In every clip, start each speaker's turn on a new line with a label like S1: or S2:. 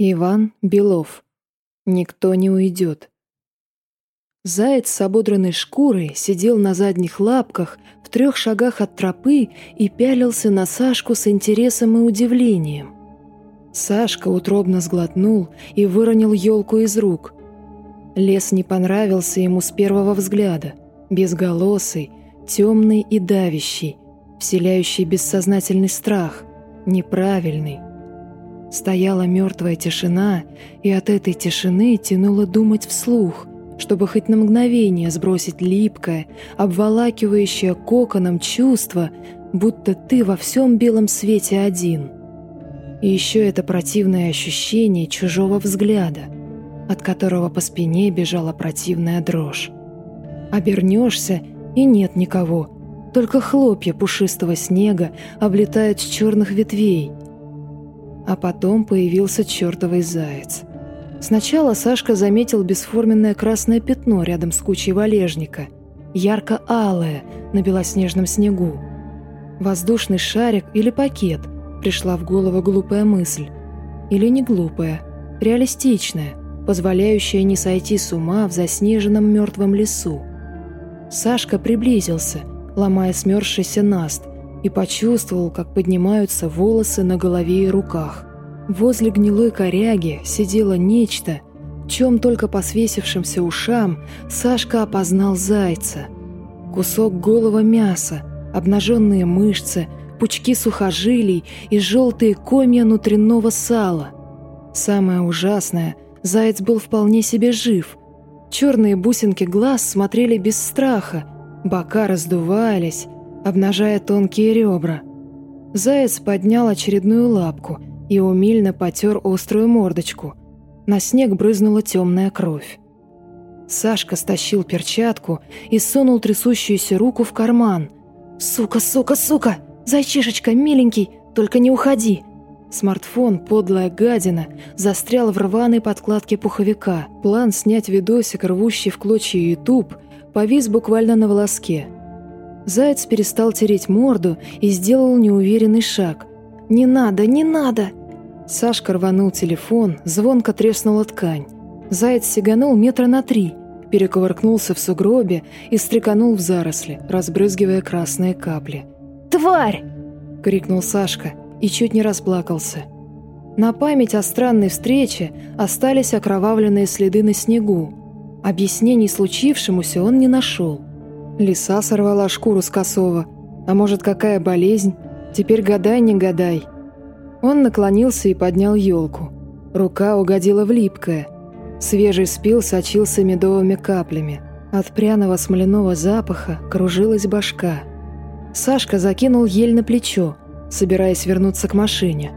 S1: Иван Белов. Никто не уйдет. Заяц с ободранной шкурой сидел на задних лапках в трех шагах от тропы и пялился на Сашку с интересом и удивлением. Сашка утробно сглотнул и выронил елку из рук. Лес не понравился ему с первого взгляда. Безголосый, темный и давящий, вселяющий бессознательный страх, неправильный. Стояла мертвая тишина, и от этой тишины тянуло думать вслух, чтобы хоть на мгновение сбросить липкое, обволакивающее коконом чувство, будто ты во всем белом свете один. И еще это противное ощущение чужого взгляда, от которого по спине бежала противная дрожь. Обернешься, и нет никого, только хлопья пушистого снега облетают с черных ветвей — а потом появился чертовый заяц. Сначала Сашка заметил бесформенное красное пятно рядом с кучей валежника, ярко-алое на белоснежном снегу. Воздушный шарик или пакет, пришла в голову глупая мысль. Или не глупая, реалистичная, позволяющая не сойти с ума в заснеженном мертвом лесу. Сашка приблизился, ломая смерзшийся наст – и почувствовал, как поднимаются волосы на голове и руках. Возле гнилой коряги сидело нечто, в чем только по свесившимся ушам Сашка опознал зайца. Кусок голого мяса, обнаженные мышцы, пучки сухожилий и желтые комья внутреннего сала. Самое ужасное, заяц был вполне себе жив. Черные бусинки глаз смотрели без страха, бока раздувались, обнажая тонкие ребра. Заяц поднял очередную лапку и умильно потер острую мордочку. На снег брызнула темная кровь. Сашка стащил перчатку и сунул трясущуюся руку в карман. «Сука, сука, сука! Зайчишечка, миленький, только не уходи!» Смартфон, подлая гадина, застрял в рваной подкладке пуховика. План снять видосик, рвущий в клочья YouTube, повис буквально на волоске. Заяц перестал тереть морду и сделал неуверенный шаг. «Не надо, не надо!» Сашка рванул телефон, звонко треснула ткань. Заяц сиганул метра на три, перекувыркнулся в сугробе и стреканул в заросли, разбрызгивая красные капли.
S2: «Тварь!»
S1: — крикнул Сашка и чуть не расплакался. На память о странной встрече остались окровавленные следы на снегу. Объяснений случившемуся он не нашел. Лиса сорвала шкуру с косого. А может, какая болезнь? Теперь гадай, не гадай. Он наклонился и поднял елку. Рука угодила в липкое. Свежий спил сочился медовыми каплями. От пряного смоляного запаха кружилась башка. Сашка закинул ель на плечо, собираясь вернуться к машине.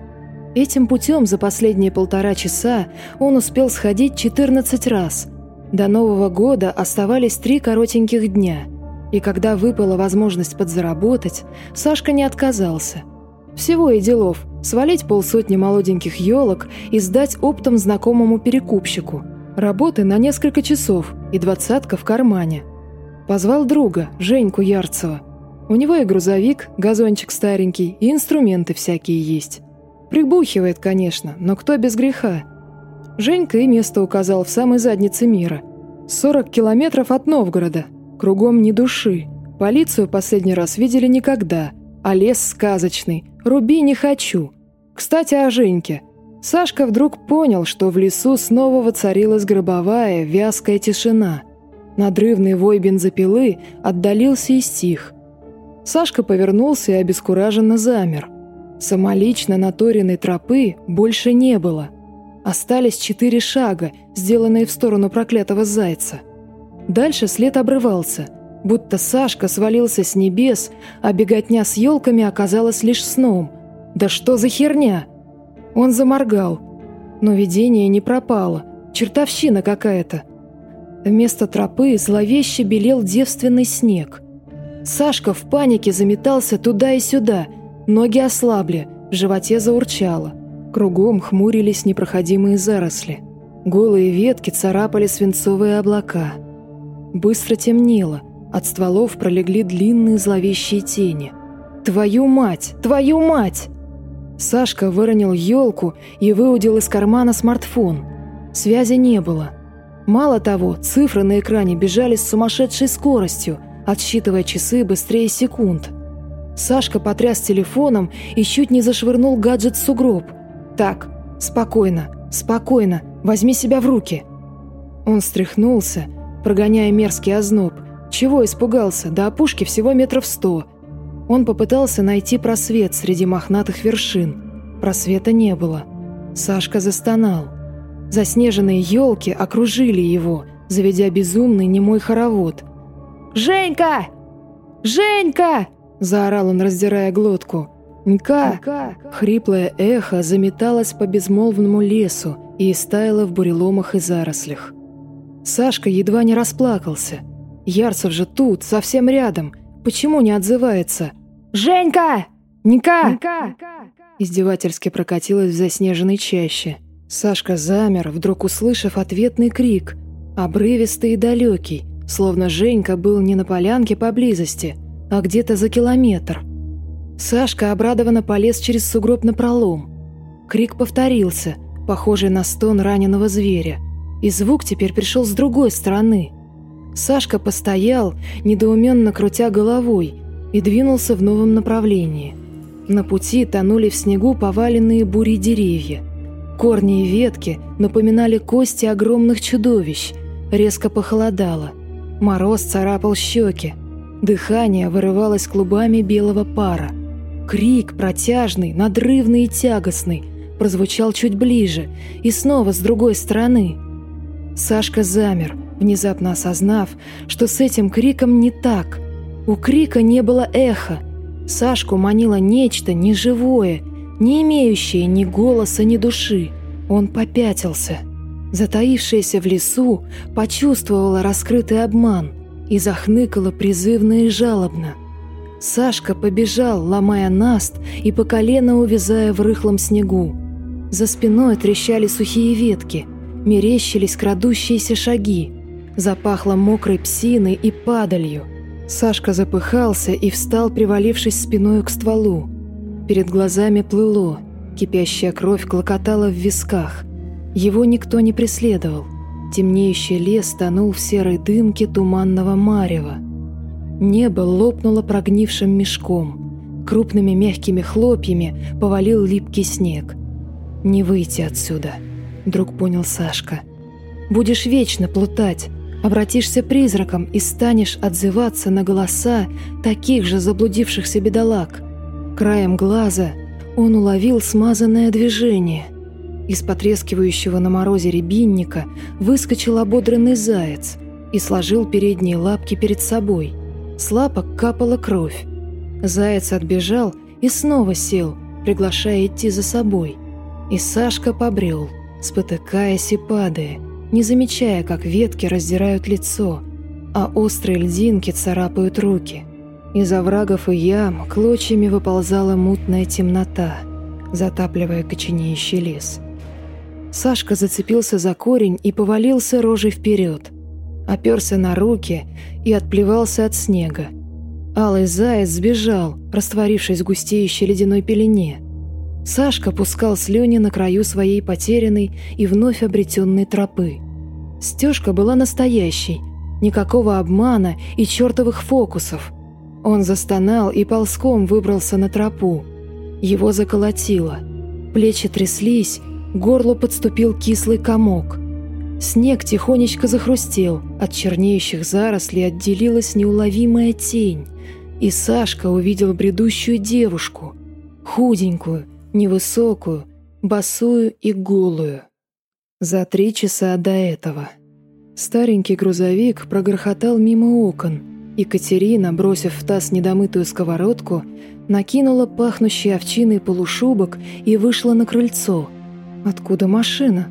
S1: Этим путем за последние полтора часа он успел сходить 14 раз. До Нового года оставались три коротеньких дня – и когда выпала возможность подзаработать, Сашка не отказался. Всего и делов – свалить полсотни молоденьких елок и сдать оптом знакомому перекупщику. Работы на несколько часов и двадцатка в кармане. Позвал друга, Женьку Ярцева. У него и грузовик, газончик старенький, и инструменты всякие есть. Прибухивает, конечно, но кто без греха? Женька и место указал в самой заднице мира. 40 километров от Новгорода – Кругом ни души. Полицию последний раз видели никогда. А лес сказочный. Руби не хочу. Кстати, о Женьке. Сашка вдруг понял, что в лесу снова воцарилась гробовая, вязкая тишина. Надрывный вой бензопилы отдалился и стих. Сашка повернулся и обескураженно замер. Самолично наторенной тропы больше не было. Остались четыре шага, сделанные в сторону проклятого зайца – Дальше след обрывался, будто Сашка свалился с небес, а беготня с елками оказалась лишь сном. «Да что за херня?» Он заморгал, но видение не пропало, чертовщина какая-то. Вместо тропы зловеще белел девственный снег. Сашка в панике заметался туда и сюда, ноги ослабли, в животе заурчало. Кругом хмурились непроходимые заросли. Голые ветки царапали свинцовые облака – Быстро темнело, от стволов пролегли длинные зловещие тени. «Твою мать! Твою мать!» Сашка выронил елку и выудил из кармана смартфон. Связи не было. Мало того, цифры на экране бежали с сумасшедшей скоростью, отсчитывая часы быстрее секунд. Сашка потряс телефоном и чуть не зашвырнул гаджет в сугроб. «Так, спокойно, спокойно, возьми себя в руки!» Он встряхнулся, прогоняя мерзкий озноб. Чего испугался? До опушки всего метров сто – он попытался найти просвет среди мохнатых вершин. Просвета не было. Сашка застонал. Заснеженные елки окружили его, заведя безумный немой хоровод. «Женька! Женька!» – заорал он, раздирая глотку. «Нька!» Хриплое эхо заметалось по безмолвному лесу и истаяло в буреломах и зарослях. Сашка едва не расплакался. Ярцев же тут, совсем рядом. Почему не отзывается? «Женька! Ника!», Ника! Издевательски прокатилась в заснеженной чаще. Сашка замер, вдруг услышав ответный крик, обрывистый и далекий, словно Женька был не на полянке поблизости, а где-то за километр. Сашка обрадованно полез через сугроб на пролом. Крик повторился, похожий на стон раненого зверя, и звук теперь пришел с другой стороны. Сашка постоял, недоуменно крутя головой, и двинулся в новом направлении. На пути тонули в снегу поваленные бури деревья. Корни и ветки напоминали кости огромных чудовищ. Резко похолодало. Мороз царапал щеки. Дыхание вырывалось клубами белого пара. Крик протяжный, надрывный и тягостный прозвучал чуть ближе и снова с другой стороны. Сашка замер, внезапно осознав, что с этим криком не так – у крика не было эха. Сашку манило нечто неживое, не имеющее ни голоса, ни души. Он попятился. Затаившаяся в лесу почувствовала раскрытый обман и захныкала призывно и жалобно. Сашка побежал, ломая наст и по колено увязая в рыхлом снегу. За спиной трещали сухие ветки, мерещились крадущиеся шаги. Запахло мокрой псиной и падалью. Сашка запыхался и встал, привалившись спиной к стволу. Перед глазами плыло, кипящая кровь клокотала в висках. Его никто не преследовал. Темнеющий лес тонул в серой дымке туманного марева. Небо лопнуло прогнившим мешком. Крупными мягкими хлопьями повалил липкий снег. «Не выйти отсюда», — вдруг понял Сашка. «Будешь вечно плутать, Обратишься призраком и станешь отзываться на голоса таких же заблудившихся бедолаг. Краем глаза он уловил смазанное движение. Из потрескивающего на морозе рябинника выскочил ободранный заяц и сложил передние лапки перед собой. С лапок капала кровь. Заяц отбежал и снова сел, приглашая идти за собой. И Сашка побрел, спотыкаясь и падая, не замечая, как ветки раздирают лицо, а острые льдинки царапают руки. Из оврагов и ям клочьями выползала мутная темнота, затапливая коченеющий лес. Сашка зацепился за корень и повалился рожей вперед, оперся на руки и отплевался от снега. Алый заяц сбежал, растворившись в густеющей ледяной пелене. Сашка пускал слюни на краю своей потерянной и вновь обретенной тропы. Стежка была настоящей, никакого обмана и чертовых фокусов. Он застонал и ползком выбрался на тропу. Его заколотило. Плечи тряслись, горло подступил кислый комок. Снег тихонечко захрустел, от чернеющих зарослей отделилась неуловимая тень, и Сашка увидел бредущую девушку, худенькую, невысокую, босую и голую. За три часа до этого. Старенький грузовик прогрохотал мимо окон, и Катерина, бросив в таз недомытую сковородку, накинула пахнущий овчиной полушубок и вышла на крыльцо. Откуда машина?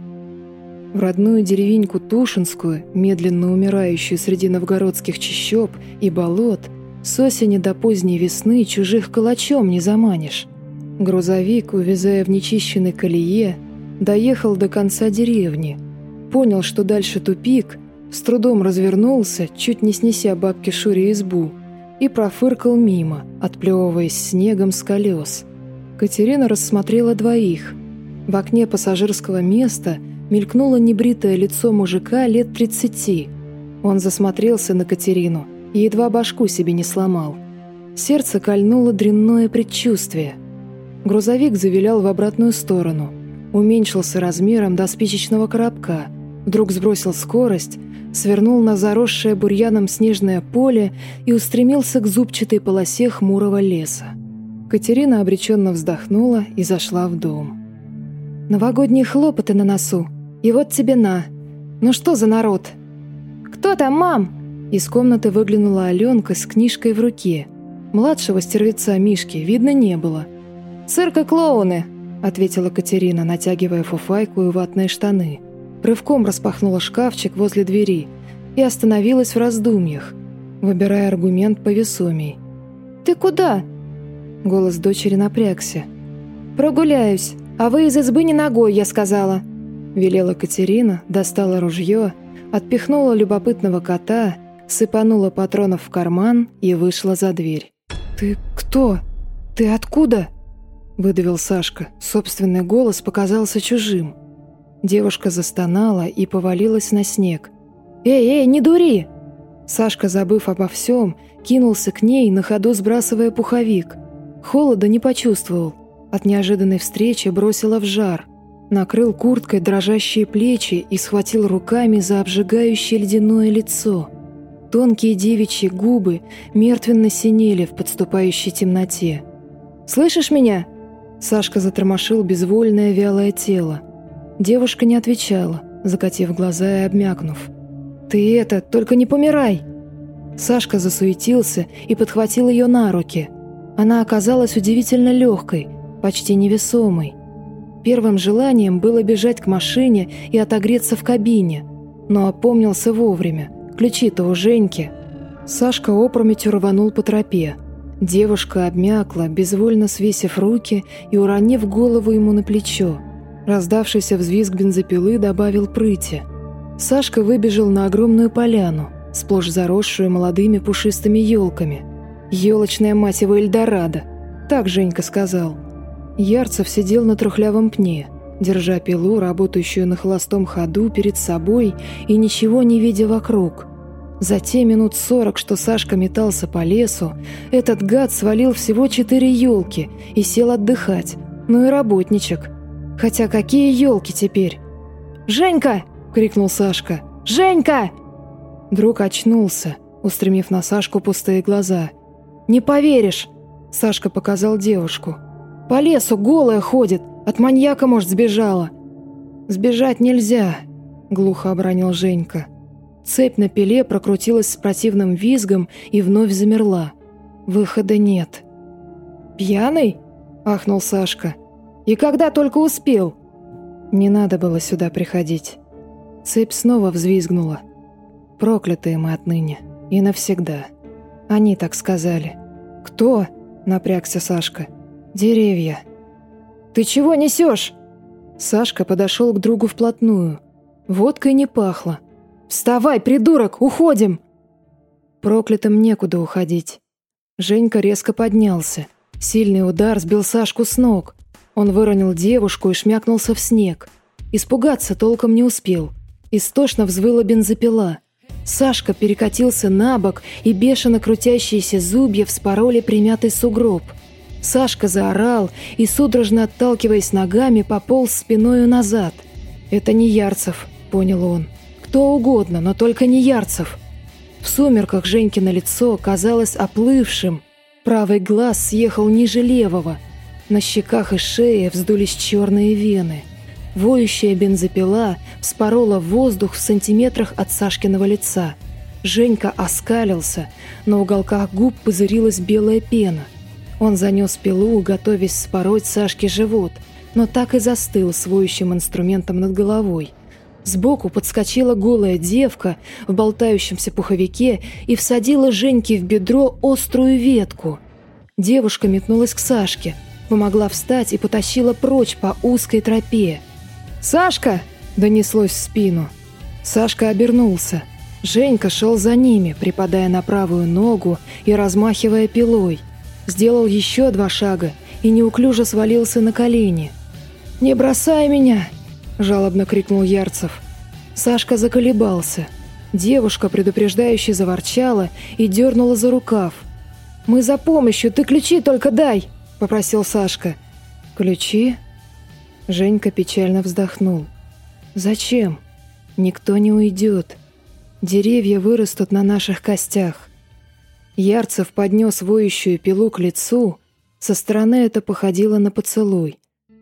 S1: В родную деревеньку Тушинскую, медленно умирающую среди новгородских чащоб и болот, с осени до поздней весны чужих калачом не заманишь. Грузовик, увязая в нечищенной колее, доехал до конца деревни, понял, что дальше тупик, с трудом развернулся, чуть не снеся бабке Шуре избу, и профыркал мимо, отплевываясь снегом с колес. Катерина рассмотрела двоих. В окне пассажирского места мелькнуло небритое лицо мужика лет тридцати. Он засмотрелся на Катерину и едва башку себе не сломал. Сердце кольнуло дрянное предчувствие. Грузовик завилял в обратную сторону. Уменьшился размером до спичечного коробка. Вдруг сбросил скорость, свернул на заросшее бурьяном снежное поле и устремился к зубчатой полосе хмурого леса. Катерина обреченно вздохнула и зашла в дом. «Новогодние хлопоты на носу. И вот тебе на. Ну что за народ?» «Кто там, мам?» Из комнаты выглянула Аленка с книжкой в руке. Младшего стервеца Мишки видно не было. «Цирк и клоуны!» — ответила Катерина, натягивая фуфайку и ватные штаны. Рывком распахнула шкафчик возле двери и остановилась в раздумьях, выбирая аргумент повесомей. «Ты куда?» Голос дочери напрягся. «Прогуляюсь, а вы из избы не ногой, я сказала». Велела Катерина, достала ружье, отпихнула любопытного кота, сыпанула патронов в карман и вышла за дверь. «Ты кто? Ты откуда?» Выдавил Сашка. Собственный голос показался чужим. Девушка застонала и повалилась на снег. «Эй, эй, не дури!» Сашка, забыв обо всем, кинулся к ней, на ходу сбрасывая пуховик – Холода не почувствовал. От неожиданной встречи бросило в жар. Накрыл курткой дрожащие плечи и схватил руками за обжигающее ледяное лицо. Тонкие девичьи губы мертвенно синели в подступающей темноте. «Слышишь меня?» Сашка затормошил безвольное вялое тело. Девушка не отвечала, закатив глаза и обмякнув. «Ты это, только не помирай!» Сашка засуетился и подхватил ее на руки – она оказалась удивительно легкой, почти невесомой. Первым желанием было бежать к машине и отогреться в кабине, но опомнился вовремя. Ключи-то у Женьки. Сашка опрометью рванул по тропе. Девушка обмякла, безвольно свесив руки и уронив голову ему на плечо. Раздавшийся взвизг бензопилы добавил прыти. Сашка выбежал на огромную поляну, сплошь заросшую молодыми пушистыми елками – «Елочная мать его Эльдорадо», — так Женька сказал. Ярцев сидел на трухлявом пне, держа пилу, работающую на холостом ходу, перед собой и ничего не видя вокруг. За те минут сорок, что Сашка метался по лесу, этот гад свалил всего четыре елки и сел отдыхать. Ну и работничек. Хотя какие елки теперь? «Женька!» — крикнул Сашка. «Женька!» Друг очнулся, устремив на Сашку пустые глаза — «Не поверишь!» – Сашка показал девушку. «По лесу голая ходит, от маньяка, может, сбежала». «Сбежать нельзя», – глухо обронил Женька. Цепь на пиле прокрутилась с противным визгом и вновь замерла. Выхода нет. «Пьяный?» – ахнул Сашка. «И когда только успел?» Не надо было сюда приходить. Цепь снова взвизгнула. Проклятые мы отныне. И навсегда. Они так сказали. «Кто?» – напрягся Сашка. «Деревья». «Ты чего несешь?» Сашка подошел к другу вплотную. Водкой не пахло. «Вставай, придурок, уходим!» Проклятым некуда уходить. Женька резко поднялся. Сильный удар сбил Сашку с ног. Он выронил девушку и шмякнулся в снег. Испугаться толком не успел. Истошно взвыла бензопила – Сашка перекатился на бок, и бешено крутящиеся зубья вспороли примятый сугроб. Сашка заорал и, судорожно отталкиваясь ногами, пополз спиною назад. «Это не Ярцев», — понял он. «Кто угодно, но только не Ярцев». В сумерках Женькино лицо казалось оплывшим. Правый глаз съехал ниже левого. На щеках и шее вздулись черные вены. Воющая бензопила вспорола воздух в сантиметрах от Сашкиного лица. Женька оскалился, на уголках губ пузырилась белая пена. Он занес пилу, готовясь спороть Сашке живот, но так и застыл с воющим инструментом над головой. Сбоку подскочила голая девка в болтающемся пуховике и всадила Женьке в бедро острую ветку. Девушка метнулась к Сашке, помогла встать и потащила прочь по узкой тропе. «Сашка!» – донеслось в спину. Сашка обернулся. Женька шел за ними, припадая на правую ногу и размахивая пилой. Сделал еще два шага и неуклюже свалился на колени. «Не бросай меня!» – жалобно крикнул Ярцев. Сашка заколебался. Девушка предупреждающе заворчала и дернула за рукав. «Мы за помощью, ты ключи только дай!» – попросил Сашка. «Ключи?» Женька печально вздохнул. «Зачем? Никто не уйдет. Деревья вырастут на наших костях. Ярцев поднес воющую пилу к лицу. Со стороны это походило на поцелуй.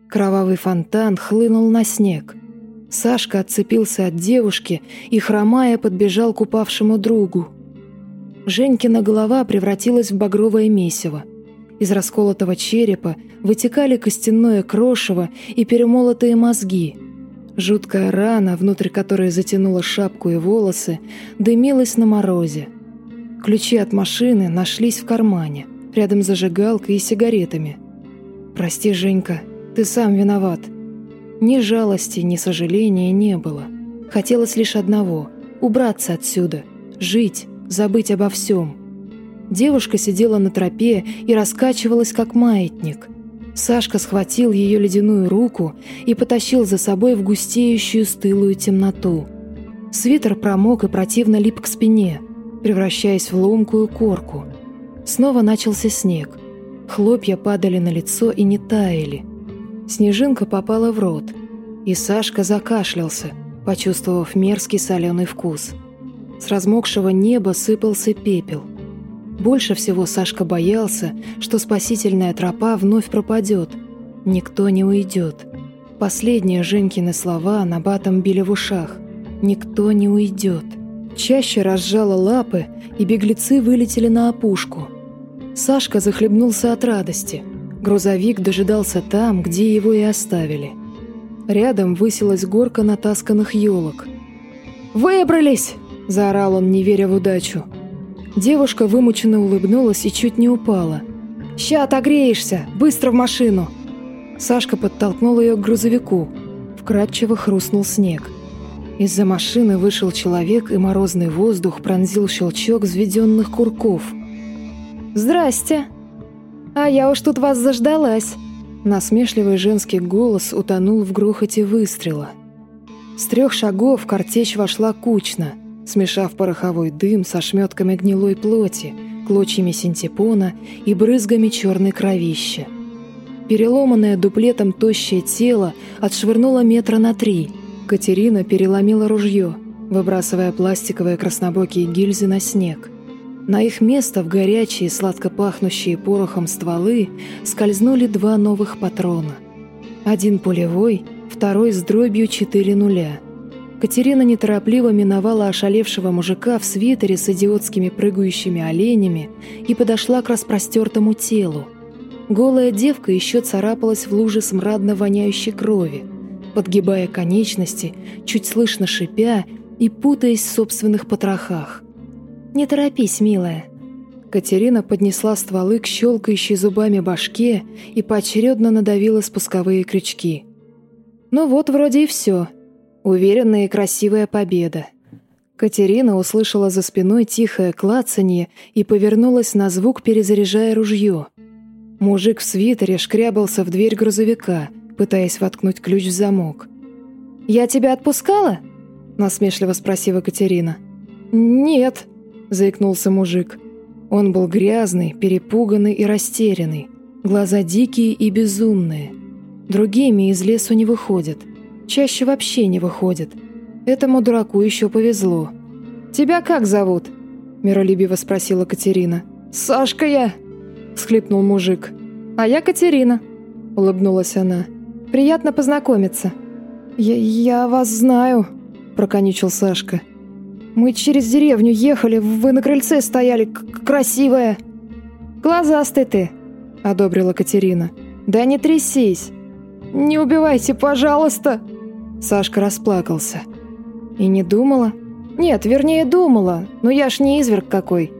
S1: Кровавый фонтан хлынул на снег. Сашка отцепился от девушки и, хромая, подбежал к упавшему другу. Женькина голова превратилась в багровое месиво. Из расколотого черепа вытекали костяное крошево и перемолотые мозги. Жуткая рана, внутрь которой затянула шапку и волосы, дымилась на морозе. Ключи от машины нашлись в кармане, рядом с зажигалкой и сигаретами. «Прости, Женька, ты сам виноват». Ни жалости, ни сожаления не было. Хотелось лишь одного — убраться отсюда, жить, забыть обо всем. Девушка сидела на тропе и раскачивалась, как маятник. Сашка схватил ее ледяную руку и потащил за собой в густеющую стылую темноту. Свитер промок и противно лип к спине — превращаясь в ломкую корку. Снова начался снег. Хлопья падали на лицо и не таяли. Снежинка попала в рот, и Сашка закашлялся, почувствовав мерзкий соленый вкус. С размокшего неба сыпался пепел. Больше всего Сашка боялся, что спасительная тропа вновь пропадет. Никто не уйдет. Последние Женькины слова на батом били в ушах. «Никто не уйдет» чаще разжала лапы, и беглецы вылетели на опушку. Сашка захлебнулся от радости. Грузовик дожидался там, где его и оставили. Рядом высилась горка натасканных елок. «Выбрались!» – заорал он, не веря в удачу. Девушка вымученно улыбнулась и чуть не упала. «Ща отогреешься! Быстро в машину!» Сашка подтолкнул ее к грузовику. Вкрадчиво хрустнул снег. Из-за машины вышел человек, и морозный воздух пронзил щелчок взведенных курков. «Здрасте! А я уж тут вас заждалась!» Насмешливый женский голос утонул в грохоте выстрела. С трех шагов картечь вошла кучно, смешав пороховой дым со шметками гнилой плоти, клочьями синтепона и брызгами черной кровища. Переломанное дуплетом тощее тело отшвырнуло метра на три – Катерина переломила ружье, выбрасывая пластиковые краснобокие гильзы на снег. На их место в горячие, сладко пахнущие порохом стволы скользнули два новых патрона. Один пулевой, второй с дробью 4 нуля. Катерина неторопливо миновала ошалевшего мужика в свитере с идиотскими прыгающими оленями и подошла к распростертому телу. Голая девка еще царапалась в луже смрадно воняющей крови – подгибая конечности, чуть слышно шипя и путаясь в собственных потрохах. «Не торопись, милая». Катерина поднесла стволы к щелкающей зубами башке и поочередно надавила спусковые крючки. Ну вот, вроде и все. Уверенная и красивая победа. Катерина услышала за спиной тихое клацанье и повернулась на звук, перезаряжая ружье. Мужик в свитере шкрябался в дверь грузовика, пытаясь воткнуть ключ в замок. «Я тебя отпускала?» – насмешливо спросила Катерина. «Нет», – заикнулся мужик. Он был грязный, перепуганный и растерянный. Глаза дикие и безумные. Другими из лесу не выходят. Чаще вообще не выходят. Этому дураку еще повезло. «Тебя как зовут?» – миролюбиво спросила Катерина. «Сашка я!» – всхлипнул мужик. «А я Катерина», – улыбнулась она. Приятно познакомиться». «Я, я вас знаю», — проконючил Сашка. «Мы через деревню ехали, вы на крыльце стояли, красивая». «Глазастый ты», — одобрила Катерина. «Да не трясись». «Не убивайте, пожалуйста!» Сашка расплакался. «И не думала?» «Нет, вернее, думала, но я ж не изверг какой».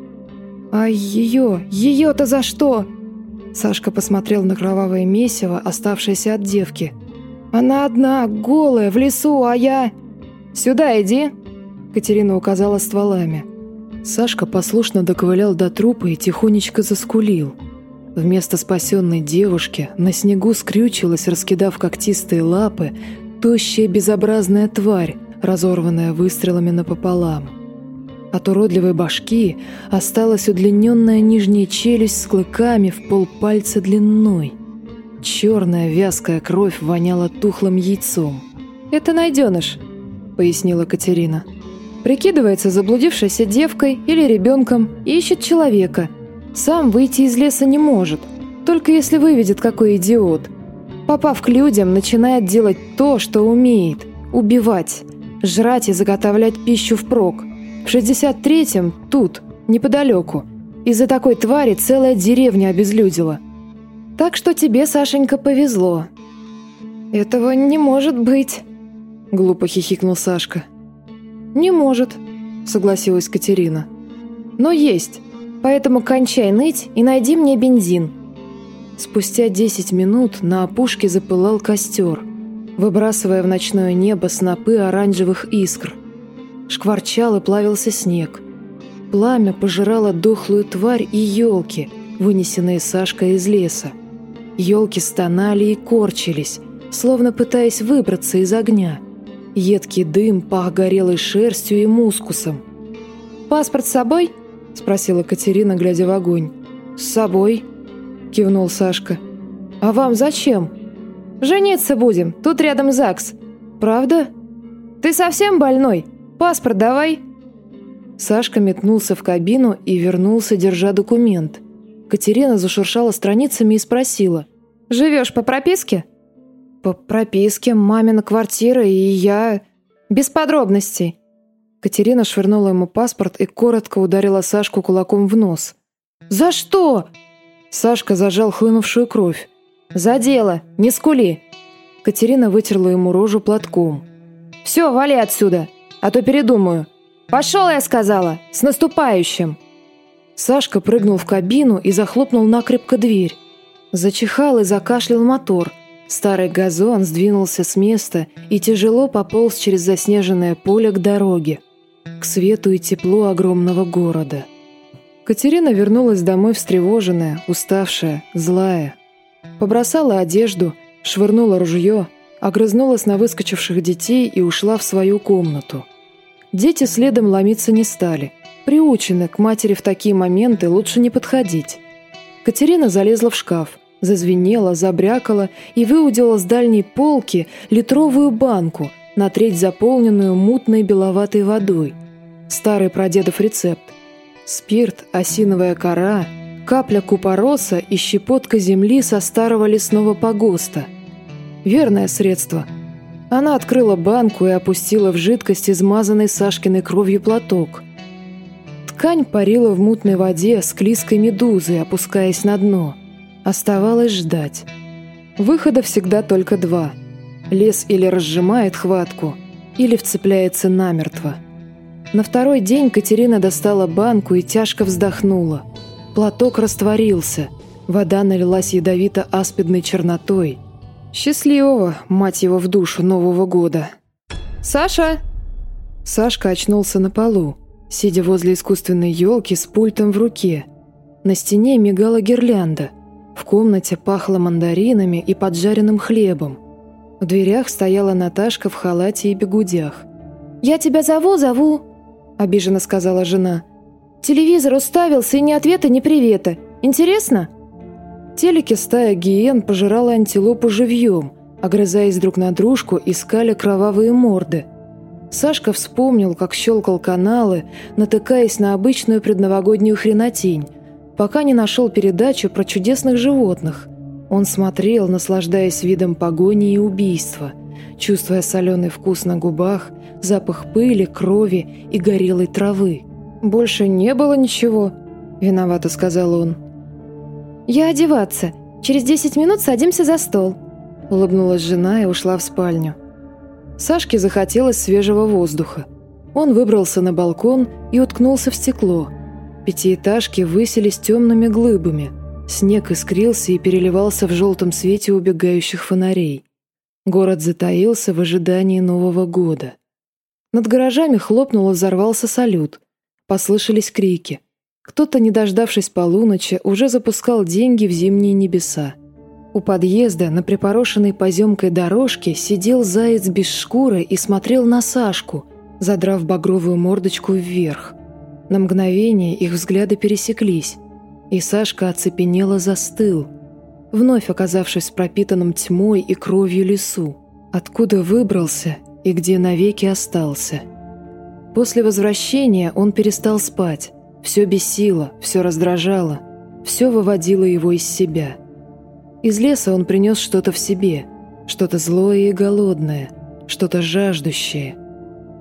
S1: «А ее? Ее-то за что?» Сашка посмотрел на кровавое месиво, оставшееся от девки. «Она одна, голая, в лесу, а я...» «Сюда иди!» Катерина указала стволами. Сашка послушно доковылял до трупа и тихонечко заскулил. Вместо спасенной девушки на снегу скрючилась, раскидав когтистые лапы, тощая безобразная тварь, разорванная выстрелами напополам. От уродливой башки осталась удлиненная нижняя челюсть с клыками в полпальца длиной. Черная вязкая кровь воняла тухлым яйцом. «Это найденыш», — пояснила Катерина. «Прикидывается заблудившейся девкой или ребенком и ищет человека. Сам выйти из леса не может, только если выведет какой идиот. Попав к людям, начинает делать то, что умеет — убивать, жрать и заготовлять пищу впрок. В 63-м, тут, неподалеку, из-за такой твари целая деревня обезлюдила. Так что тебе, Сашенька, повезло. Этого не может быть, глупо хихикнул Сашка. Не может, согласилась Катерина. Но есть, поэтому кончай ныть и найди мне бензин. Спустя 10 минут на опушке запылал костер, выбрасывая в ночное небо снопы оранжевых искр – Шкварчал и плавился снег. Пламя пожирало дохлую тварь и елки, вынесенные Сашкой из леса. Елки стонали и корчились, словно пытаясь выбраться из огня. Едкий дым пах горелой шерстью и мускусом. «Паспорт с собой?» – спросила Катерина, глядя в огонь. «С собой», – кивнул Сашка. «А вам зачем?» «Жениться будем, тут рядом ЗАГС». «Правда?» «Ты совсем больной?» «Паспорт давай!» Сашка метнулся в кабину и вернулся, держа документ. Катерина зашуршала страницами и спросила. «Живешь по прописке?» «По прописке, мамина квартира и я...» «Без подробностей!» Катерина швырнула ему паспорт и коротко ударила Сашку кулаком в нос. «За что?» Сашка зажал хлынувшую кровь. «За дело! Не скули!» Катерина вытерла ему рожу платком. «Все, вали отсюда!» а то передумаю. Пошел, я сказала, с наступающим!» Сашка прыгнул в кабину и захлопнул накрепко дверь. Зачихал и закашлял мотор. Старый газон сдвинулся с места и тяжело пополз через заснеженное поле к дороге, к свету и теплу огромного города. Катерина вернулась домой встревоженная, уставшая, злая. Побросала одежду, швырнула ружье – огрызнулась на выскочивших детей и ушла в свою комнату. Дети следом ломиться не стали. Приучены к матери в такие моменты лучше не подходить. Катерина залезла в шкаф, зазвенела, забрякала и выудила с дальней полки литровую банку, на треть заполненную мутной беловатой водой. Старый прадедов рецепт. Спирт, осиновая кора, капля купороса и щепотка земли со старого лесного погоста – Верное средство. Она открыла банку и опустила в жидкость измазанный Сашкиной кровью платок. Ткань парила в мутной воде с клизкой медузы, опускаясь на дно. Оставалось ждать. Выхода всегда только два. Лес или разжимает хватку, или вцепляется намертво. На второй день Катерина достала банку и тяжко вздохнула. Платок растворился. Вода налилась ядовито-аспидной чернотой – Счастливого, мать его, в душу Нового года. «Саша!» Сашка очнулся на полу, сидя возле искусственной елки с пультом в руке. На стене мигала гирлянда. В комнате пахло мандаринами и поджаренным хлебом. В дверях стояла Наташка в халате и бегудях. «Я тебя зову, зову!» – обиженно сказала жена. «Телевизор уставился, и ни ответа, ни привета. Интересно?» телеке стая гиен пожирала антилопу живьем, огрызаясь друг на дружку, искали кровавые морды. Сашка вспомнил, как щелкал каналы, натыкаясь на обычную предновогоднюю хренотень, пока не нашел передачу про чудесных животных. Он смотрел, наслаждаясь видом погони и убийства, чувствуя соленый вкус на губах, запах пыли, крови и горелой травы. «Больше не было ничего», — виновато сказал он. «Я одеваться. Через десять минут садимся за стол», — улыбнулась жена и ушла в спальню. Сашке захотелось свежего воздуха. Он выбрался на балкон и уткнулся в стекло. Пятиэтажки высились темными глыбами. Снег искрился и переливался в желтом свете убегающих фонарей. Город затаился в ожидании Нового года. Над гаражами хлопнул и взорвался салют. Послышались крики. Кто-то, не дождавшись полуночи, уже запускал деньги в зимние небеса. У подъезда на припорошенной поземкой дорожке сидел заяц без шкуры и смотрел на Сашку, задрав багровую мордочку вверх. На мгновение их взгляды пересеклись, и Сашка оцепенело застыл, вновь оказавшись в пропитанном тьмой и кровью лесу, откуда выбрался и где навеки остался. После возвращения он перестал спать, все бесило, все раздражало, все выводило его из себя. Из леса он принес что-то в себе, что-то злое и голодное, что-то жаждущее.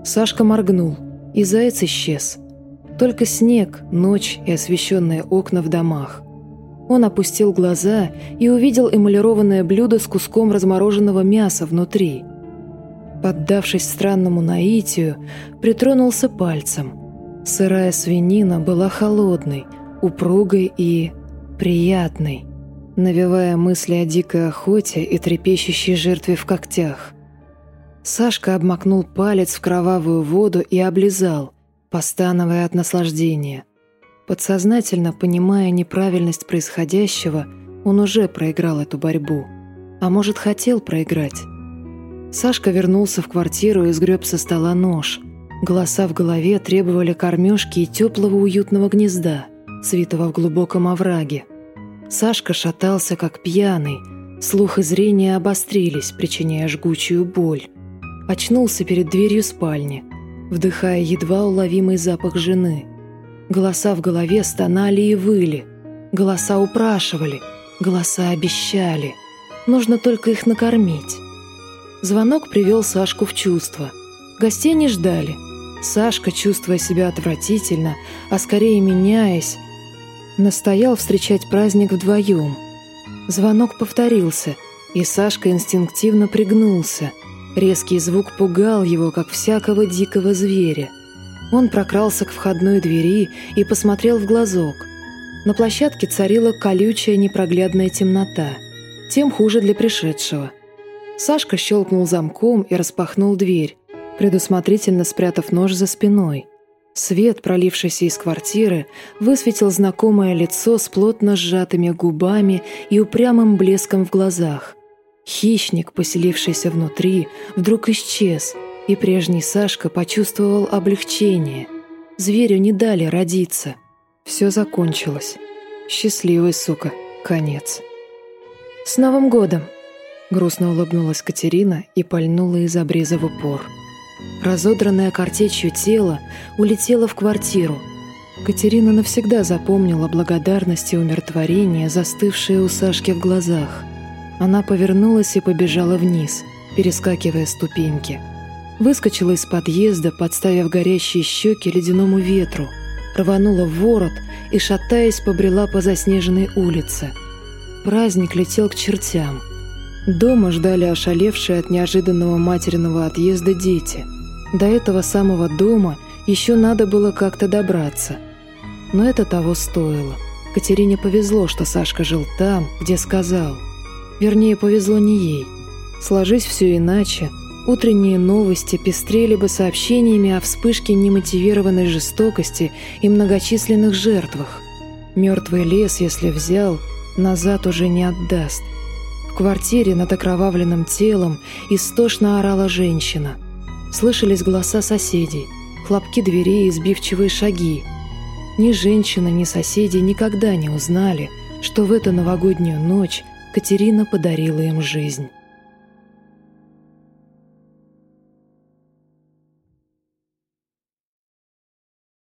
S1: Сашка моргнул, и заяц исчез. Только снег, ночь и освещенные окна в домах. Он опустил глаза и увидел эмалированное блюдо с куском размороженного мяса внутри. Поддавшись странному наитию, притронулся пальцем – Сырая свинина была холодной, упругой и приятной, навевая мысли о дикой охоте и трепещущей жертве в когтях. Сашка обмакнул палец в кровавую воду и облизал, постановая от наслаждения. Подсознательно понимая неправильность происходящего, он уже проиграл эту борьбу. А может, хотел проиграть. Сашка вернулся в квартиру и сгреб со стола нож – Голоса в голове требовали кормежки и теплого уютного гнезда, свитого в глубоком овраге. Сашка шатался, как пьяный, слух и зрение обострились, причиняя жгучую боль. Очнулся перед дверью спальни, вдыхая едва уловимый запах жены. Голоса в голове стонали и выли, голоса упрашивали, голоса обещали. Нужно только их накормить. Звонок привел Сашку в чувство. Гостей не ждали – Сашка, чувствуя себя отвратительно, а скорее меняясь, настоял встречать праздник вдвоем. Звонок повторился, и Сашка инстинктивно пригнулся. Резкий звук пугал его, как всякого дикого зверя. Он прокрался к входной двери и посмотрел в глазок. На площадке царила колючая непроглядная темнота. Тем хуже для пришедшего. Сашка щелкнул замком и распахнул дверь предусмотрительно спрятав нож за спиной. Свет, пролившийся из квартиры, высветил знакомое лицо с плотно сжатыми губами и упрямым блеском в глазах. Хищник, поселившийся внутри, вдруг исчез, и прежний Сашка почувствовал облегчение. Зверю не дали родиться. Все закончилось. Счастливый, сука, конец. «С Новым годом!» Грустно улыбнулась Катерина и пальнула из обреза в упор. Разодранное картечью тело улетело в квартиру. Катерина навсегда запомнила благодарность и умиротворение, застывшие у Сашки в глазах. Она повернулась и побежала вниз, перескакивая ступеньки. Выскочила из подъезда, подставив горящие щеки ледяному ветру, рванула в ворот и, шатаясь, побрела по заснеженной улице. Праздник летел к чертям – Дома ждали ошалевшие от неожиданного материного отъезда дети. До этого самого дома еще надо было как-то добраться. Но это того стоило. Катерине повезло, что Сашка жил там, где сказал. Вернее, повезло не ей. Сложись все иначе, утренние новости пестрели бы сообщениями о вспышке немотивированной жестокости и многочисленных жертвах. Мертвый лес, если взял, назад уже не отдаст – квартире над окровавленным телом истошно орала женщина. Слышались голоса соседей, хлопки дверей и сбивчивые шаги. Ни женщина, ни соседи никогда не узнали, что в эту новогоднюю ночь Катерина подарила им жизнь.